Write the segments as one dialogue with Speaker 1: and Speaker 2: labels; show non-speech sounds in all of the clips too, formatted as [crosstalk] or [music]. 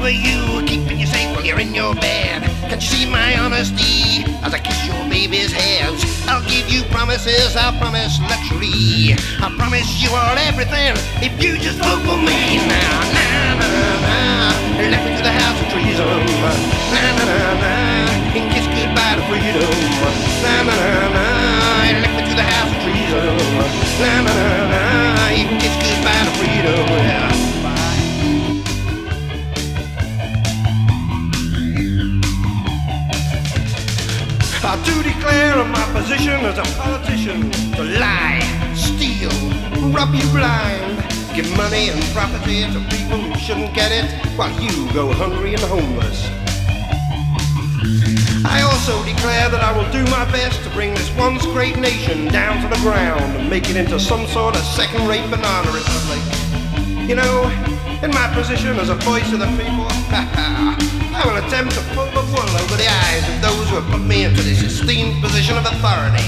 Speaker 1: over you, keeping you safe while you're in your bed. Can't you see my honesty as I kiss your baby's hairs? I'll give you promises, I'll promise luxury. I promise you all everything if you just vote for me now. Na na na, elect me to the house of treason. Do declare my position as a politician to lie, steal, rob you blind, give money and property to people who shouldn't get it, while you go hungry and homeless. I also declare that I will do my best to bring this once great nation down to the ground and make it into some sort of second-rate banana republic. You know, in my position as a voice of the people, [laughs] I will attempt to pull the wool over the eyes of those who have put me into this esteemed position of authority.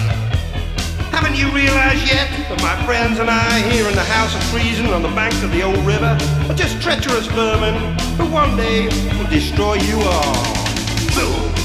Speaker 1: Haven't you realized yet that my friends and I here in the House of Treason on the banks of the old river are just treacherous vermin who one day will destroy you all? Fools!